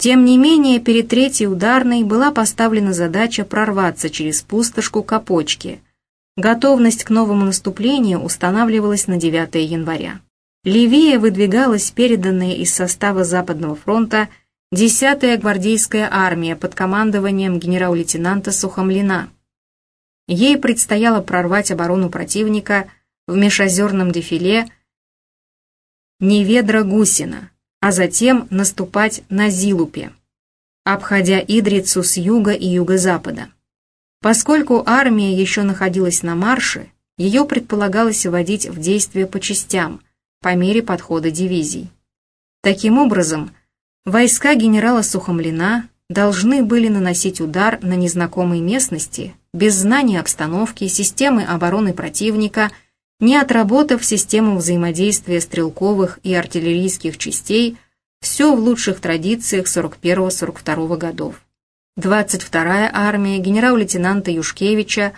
Тем не менее, перед третьей ударной была поставлена задача прорваться через пустошку к опочке. Готовность к новому наступлению устанавливалась на 9 января. Левее выдвигалась переданная из состава Западного фронта 10-я гвардейская армия под командованием генерал-лейтенанта Сухомлина. Ей предстояло прорвать оборону противника в межозерном дефиле Неведра-Гусина, а затем наступать на Зилупе, обходя Идрицу с юга и юго-запада. Поскольку армия еще находилась на марше, ее предполагалось вводить в действие по частям, по мере подхода дивизий. Таким образом, Войска генерала Сухомлина должны были наносить удар на незнакомой местности без знания обстановки, системы обороны противника, не отработав систему взаимодействия стрелковых и артиллерийских частей, все в лучших традициях 41-42 годов. 22-я армия генерал-лейтенанта Юшкевича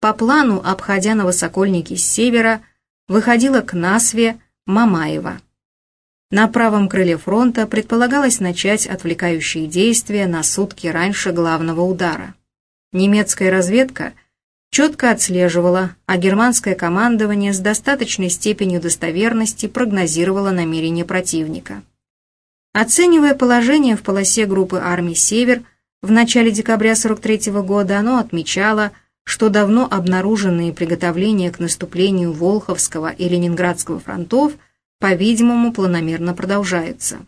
по плану, обходя Новосокольники с севера, выходила к Насве Мамаева. На правом крыле фронта предполагалось начать отвлекающие действия на сутки раньше главного удара. Немецкая разведка четко отслеживала, а германское командование с достаточной степенью достоверности прогнозировало намерения противника. Оценивая положение в полосе группы армий «Север», в начале декабря 43 года оно отмечало, что давно обнаруженные приготовления к наступлению Волховского и Ленинградского фронтов – по-видимому, планомерно продолжаются.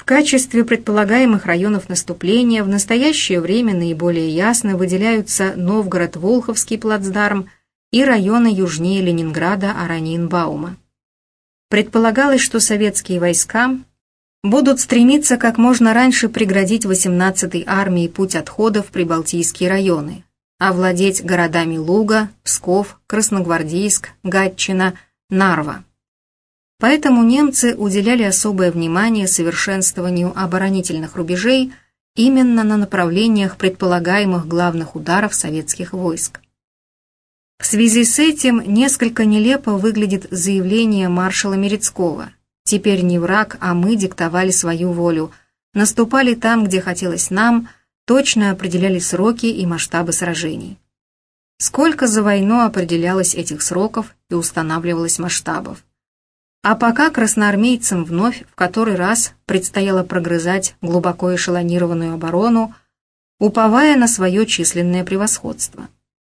В качестве предполагаемых районов наступления в настоящее время наиболее ясно выделяются Новгород-Волховский плацдарм и районы южнее Ленинграда Аранинбаума. Предполагалось, что советские войска будут стремиться как можно раньше преградить 18-й армии путь отхода в прибалтийские районы, овладеть городами Луга, Псков, Красногвардейск, Гатчина, Нарва. Поэтому немцы уделяли особое внимание совершенствованию оборонительных рубежей именно на направлениях предполагаемых главных ударов советских войск. В связи с этим несколько нелепо выглядит заявление маршала Мерецкого. Теперь не враг, а мы диктовали свою волю, наступали там, где хотелось нам, точно определяли сроки и масштабы сражений. Сколько за войну определялось этих сроков и устанавливалось масштабов? А пока красноармейцам вновь в который раз предстояло прогрызать глубоко эшелонированную оборону, уповая на свое численное превосходство.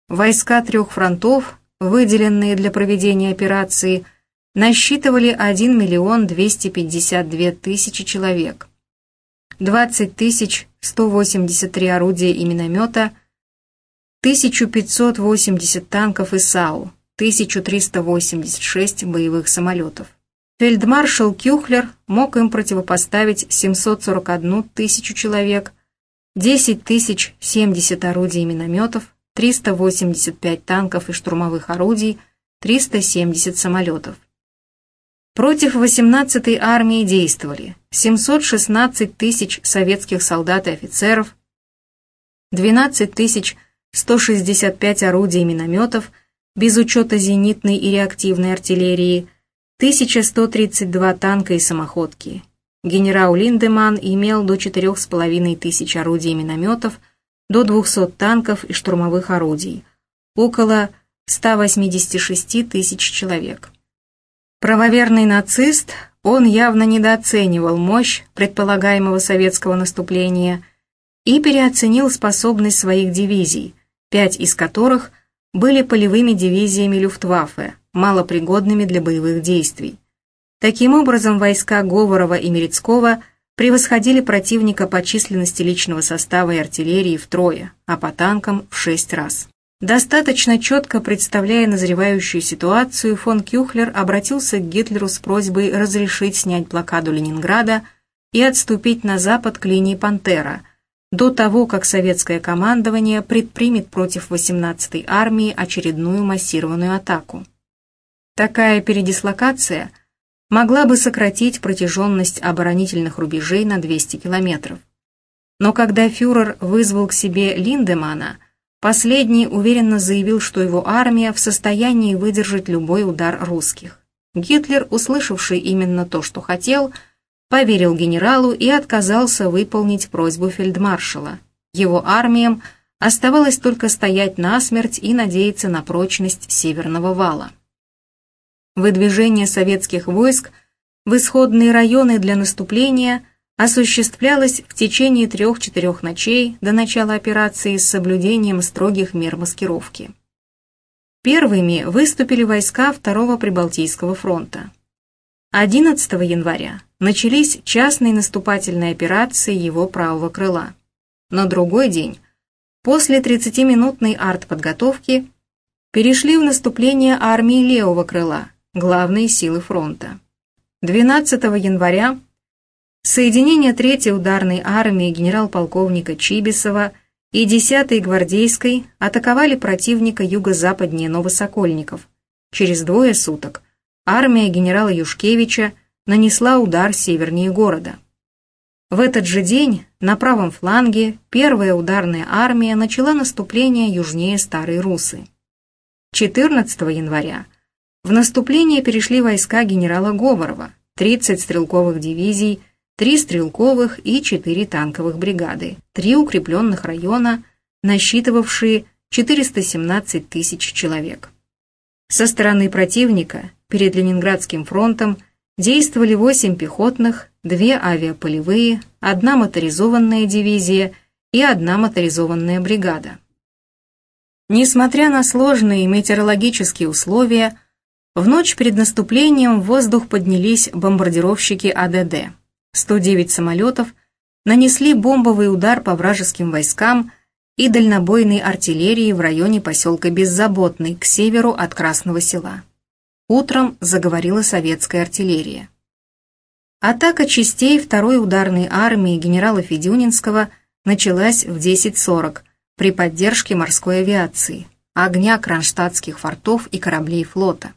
Войска трех фронтов, выделенные для проведения операции, насчитывали 1 миллион 252 тысячи человек. 20 тысяч 183 орудия и миномета, 1580 танков и САУ, 1386 боевых самолетов. Фельдмаршал Кюхлер мог им противопоставить 741 тысячу человек, 10 тысяч 70 орудий и минометов, 385 танков и штурмовых орудий, 370 самолетов. Против 18-й армии действовали 716 тысяч советских солдат и офицеров, 12 тысяч 165 орудий и минометов, без учета зенитной и реактивной артиллерии, 1132 танка и самоходки. Генерал Линдеман имел до 4,5 тысяч орудий и минометов, до 200 танков и штурмовых орудий, около 186 тысяч человек. Правоверный нацист, он явно недооценивал мощь предполагаемого советского наступления и переоценил способность своих дивизий, пять из которых были полевыми дивизиями Люфтваффе, малопригодными для боевых действий. Таким образом, войска Говорова и Мерецкого превосходили противника по численности личного состава и артиллерии втрое, а по танкам в шесть раз. Достаточно четко представляя назревающую ситуацию, фон Кюхлер обратился к Гитлеру с просьбой разрешить снять блокаду Ленинграда и отступить на запад к линии Пантера, до того, как советское командование предпримет против 18-й армии очередную массированную атаку. Такая передислокация могла бы сократить протяженность оборонительных рубежей на 200 километров. Но когда фюрер вызвал к себе Линдемана – Последний уверенно заявил, что его армия в состоянии выдержать любой удар русских. Гитлер, услышавший именно то, что хотел, поверил генералу и отказался выполнить просьбу фельдмаршала. Его армиям оставалось только стоять насмерть и надеяться на прочность Северного вала. Выдвижение советских войск в исходные районы для наступления – осуществлялась в течение трех-четырех ночей до начала операции с соблюдением строгих мер маскировки. Первыми выступили войска Второго Прибалтийского фронта. 11 января начались частные наступательные операции его правого крыла. На другой день, после 30-минутной артподготовки, перешли в наступление армии левого крыла, главные силы фронта. 12 января Соединения 3-й ударной армии генерал-полковника Чибисова и 10-й гвардейской атаковали противника юго-западнее Новосокольников. Через двое суток армия генерала Юшкевича нанесла удар севернее города. В этот же день на правом фланге первая ударная армия начала наступление южнее Старой Русы. 14 января в наступление перешли войска генерала Говорова, 30 стрелковых дивизий – три стрелковых и четыре танковых бригады, три укрепленных района, насчитывавшие 417 тысяч человек. Со стороны противника перед Ленинградским фронтом действовали восемь пехотных, две авиаполевые, одна моторизованная дивизия и одна моторизованная бригада. Несмотря на сложные метеорологические условия, в ночь перед наступлением в воздух поднялись бомбардировщики АДД. 109 самолетов нанесли бомбовый удар по вражеским войскам и дальнобойной артиллерии в районе поселка Беззаботный к северу от Красного села. Утром заговорила советская артиллерия. Атака частей второй ударной армии генерала Федюнинского началась в 10.40 при поддержке морской авиации, огня кронштадтских фортов и кораблей флота.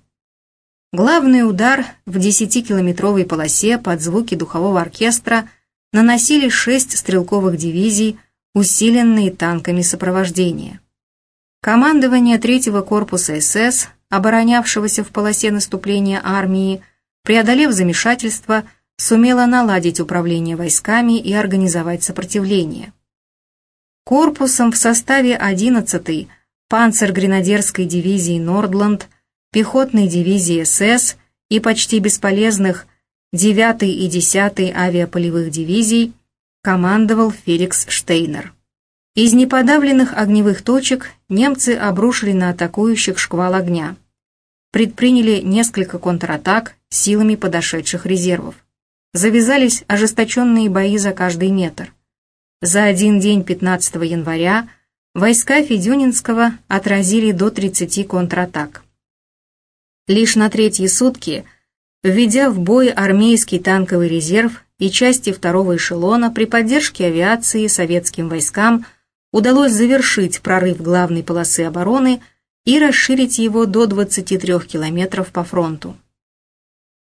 Главный удар в 10-километровой полосе под звуки духового оркестра наносили шесть стрелковых дивизий, усиленные танками сопровождения. Командование третьего корпуса СС, оборонявшегося в полосе наступления армии, преодолев замешательство, сумело наладить управление войсками и организовать сопротивление. Корпусом в составе 11-й панцергренадерской дивизии «Нордланд» пехотной дивизии СС и почти бесполезных 9 и 10 авиаполевых дивизий командовал Феликс Штейнер. Из неподавленных огневых точек немцы обрушили на атакующих шквал огня. Предприняли несколько контратак силами подошедших резервов. Завязались ожесточенные бои за каждый метр. За один день 15 января войска Федюнинского отразили до 30 контратак. Лишь на третьи сутки, введя в бой армейский танковый резерв и части второго эшелона при поддержке авиации советским войскам удалось завершить прорыв главной полосы обороны и расширить его до 23 километров по фронту.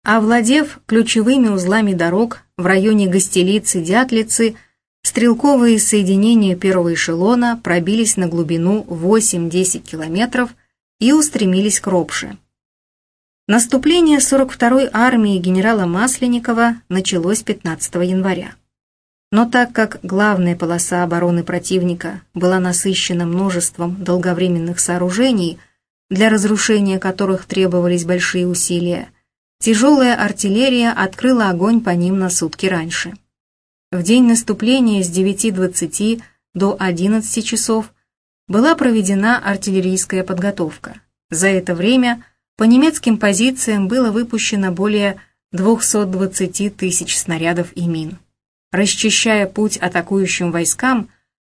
Овладев ключевыми узлами дорог в районе Гостелицы-Дятлицы, стрелковые соединения первого эшелона пробились на глубину 8-10 километров и устремились к Ропше. Наступление 42-й армии генерала Масленникова началось 15 января. Но так как главная полоса обороны противника была насыщена множеством долговременных сооружений, для разрушения которых требовались большие усилия, тяжелая артиллерия открыла огонь по ним на сутки раньше. В день наступления с 9.20 до 11 часов была проведена артиллерийская подготовка. За это время по немецким позициям было выпущено более 220 тысяч снарядов и мин. Расчищая путь атакующим войскам,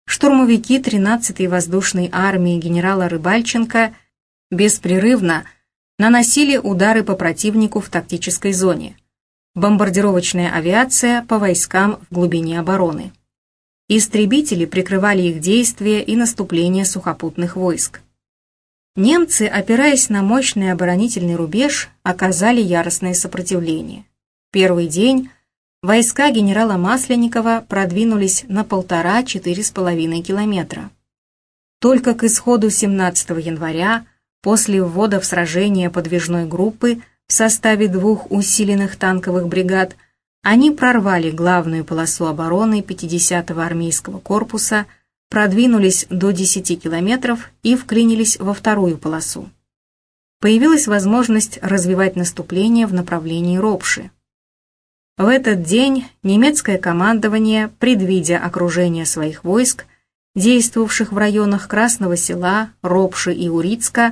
штурмовики 13-й воздушной армии генерала Рыбальченко беспрерывно наносили удары по противнику в тактической зоне. Бомбардировочная авиация по войскам в глубине обороны. Истребители прикрывали их действия и наступление сухопутных войск. Немцы, опираясь на мощный оборонительный рубеж, оказали яростное сопротивление. Первый день войска генерала Масленникова продвинулись на полтора-четыре с половиной километра. Только к исходу 17 января, после ввода в сражение подвижной группы в составе двух усиленных танковых бригад, они прорвали главную полосу обороны 50-го армейского корпуса, продвинулись до 10 километров и вклинились во вторую полосу. Появилась возможность развивать наступление в направлении Ропши. В этот день немецкое командование, предвидя окружение своих войск, действовавших в районах Красного Села, Ропши и Урицка,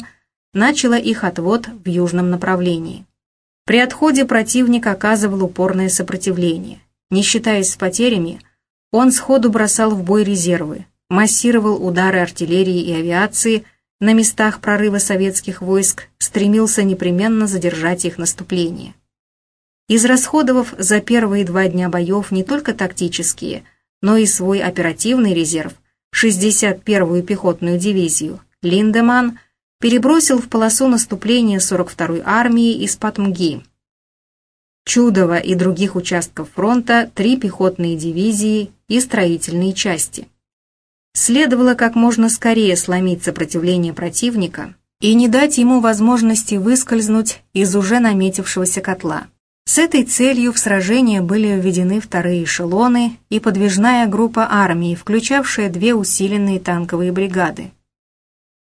начало их отвод в южном направлении. При отходе противник оказывал упорное сопротивление. Не считаясь с потерями, он сходу бросал в бой резервы, массировал удары артиллерии и авиации на местах прорыва советских войск, стремился непременно задержать их наступление израсходовав за первые два дня боев не только тактические, но и свой оперативный резерв, 61-ю пехотную дивизию, Линдеман перебросил в полосу наступления 42-й армии из Патмги. Чудово и других участков фронта три пехотные дивизии и строительные части. Следовало как можно скорее сломить сопротивление противника и не дать ему возможности выскользнуть из уже наметившегося котла. С этой целью в сражение были введены вторые эшелоны и подвижная группа армии, включавшая две усиленные танковые бригады.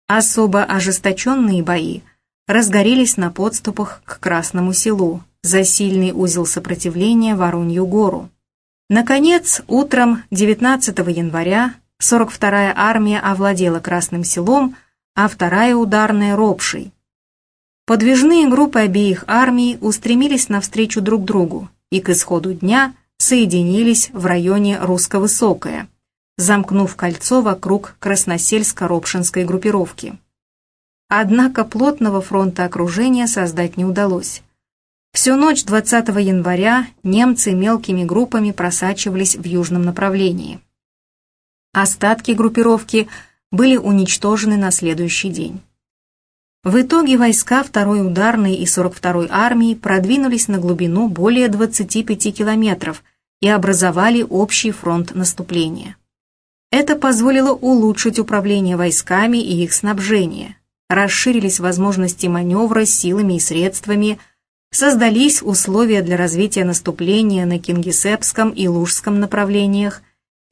Особо ожесточенные бои разгорелись на подступах к Красному селу за сильный узел сопротивления Воронью гору. Наконец, утром 19 января 42-я армия овладела Красным селом, а вторая ударная – Ропшей – Подвижные группы обеих армий устремились навстречу друг другу и к исходу дня соединились в районе Русско-Высокое, замкнув кольцо вокруг Красносельско-Ропшинской группировки. Однако плотного фронта окружения создать не удалось. Всю ночь 20 января немцы мелкими группами просачивались в южном направлении. Остатки группировки были уничтожены на следующий день. В итоге войска 2-й ударной и 42-й армии продвинулись на глубину более 25 километров и образовали общий фронт наступления. Это позволило улучшить управление войсками и их снабжение. Расширились возможности маневра силами и средствами, создались условия для развития наступления на Кингисеппском и Лужском направлениях,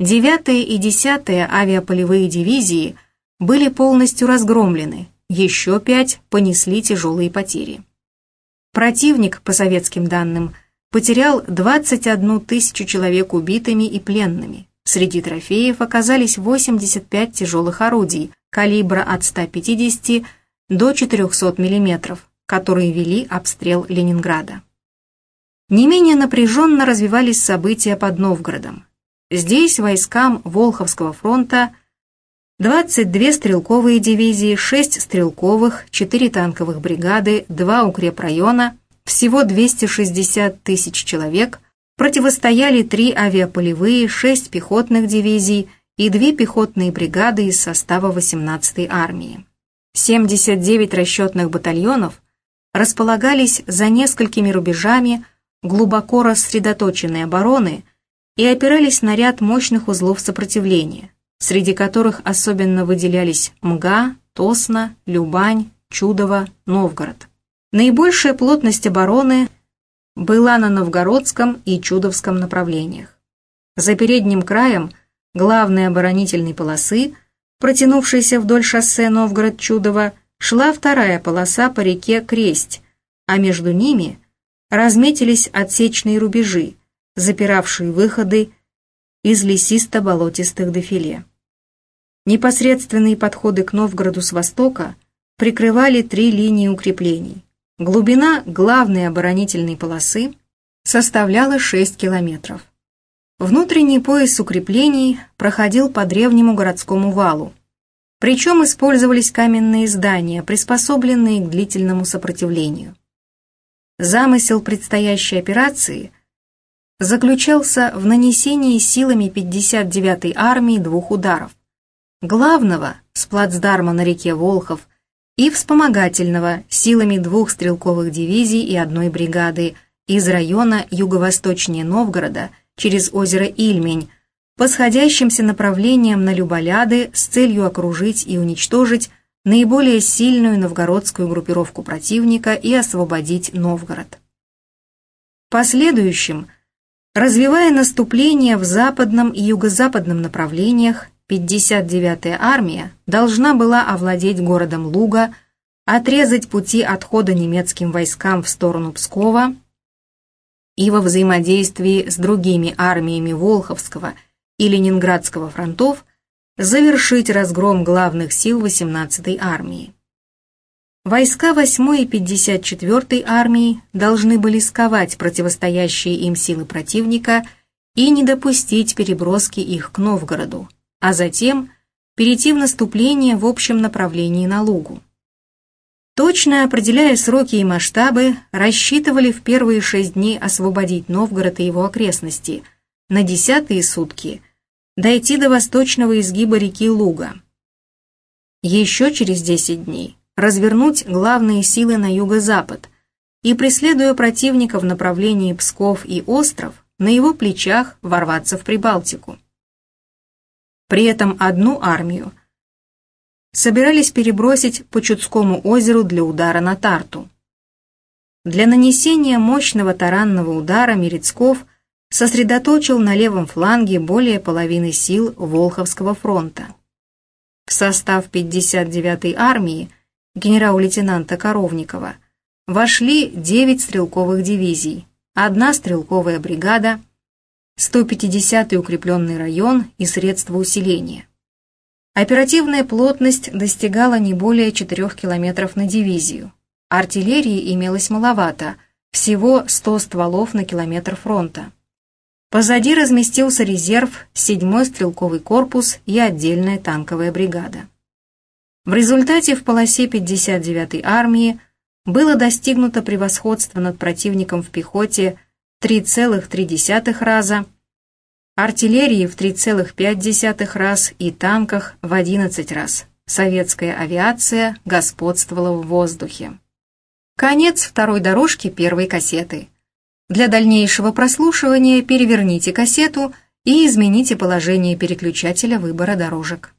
9-я и 10-я авиаполевые дивизии были полностью разгромлены, еще пять понесли тяжелые потери. Противник, по советским данным, потерял 21 тысячу человек убитыми и пленными. Среди трофеев оказались 85 тяжелых орудий калибра от 150 до 400 мм, которые вели обстрел Ленинграда. Не менее напряженно развивались события под Новгородом. Здесь войскам Волховского фронта 22 стрелковые дивизии, 6 стрелковых, 4 танковых бригады, 2 укрепрайона, всего 260 тысяч человек, противостояли 3 авиаполевые, 6 пехотных дивизий и 2 пехотные бригады из состава 18-й армии. 79 расчетных батальонов располагались за несколькими рубежами глубоко рассредоточенной обороны и опирались на ряд мощных узлов сопротивления, среди которых особенно выделялись МГА, Тосна, Любань, Чудово, Новгород. Наибольшая плотность обороны была на Новгородском и Чудовском направлениях. За передним краем главной оборонительной полосы, протянувшейся вдоль шоссе Новгород-Чудово, шла вторая полоса по реке Кресть, а между ними разметились отсечные рубежи, запиравшие выходы из лесисто-болотистых дефиле. Непосредственные подходы к Новгороду с востока прикрывали три линии укреплений. Глубина главной оборонительной полосы составляла 6 километров. Внутренний пояс укреплений проходил по древнему городскому валу, причем использовались каменные здания, приспособленные к длительному сопротивлению. Замысел предстоящей операции заключался в нанесении силами 59-й армии двух ударов. Главного с плацдарма на реке Волхов и вспомогательного силами двух стрелковых дивизий и одной бригады из района юго-восточнее Новгорода через озеро Ильмень по сходящимся направлениям на Люболяды с целью окружить и уничтожить наиболее сильную новгородскую группировку противника и освободить Новгород. Последующим, развивая наступление в западном и юго-западном направлениях, 59-я армия должна была овладеть городом Луга, отрезать пути отхода немецким войскам в сторону Пскова и во взаимодействии с другими армиями Волховского и Ленинградского фронтов завершить разгром главных сил 18-й армии. Войска 8-й и 54-й армии должны были сковать противостоящие им силы противника и не допустить переброски их к Новгороду, а затем перейти в наступление в общем направлении на Лугу. Точно определяя сроки и масштабы, рассчитывали в первые шесть дней освободить Новгород и его окрестности, на десятые сутки дойти до восточного изгиба реки Луга. Еще через 10 дней развернуть главные силы на юго-запад и, преследуя противника в направлении Псков и Остров, на его плечах ворваться в Прибалтику. При этом одну армию собирались перебросить по Чудскому озеру для удара на Тарту. Для нанесения мощного таранного удара Мерецков – сосредоточил на левом фланге более половины сил Волховского фронта. В состав 59-й армии генерал-лейтенанта Коровникова вошли 9 стрелковых дивизий, одна стрелковая бригада, 150-й укрепленный район и средства усиления. Оперативная плотность достигала не более 4 километров на дивизию. Артиллерии имелось маловато, всего 100 стволов на километр фронта. Позади разместился резерв, 7-й стрелковый корпус и отдельная танковая бригада. В результате в полосе 59-й армии было достигнуто превосходство над противником в пехоте 3,3 раза, артиллерии в 3,5 раз и танках в 11 раз. Советская авиация господствовала в воздухе. Конец второй дорожки первой кассеты. Для дальнейшего прослушивания переверните кассету и измените положение переключателя выбора дорожек.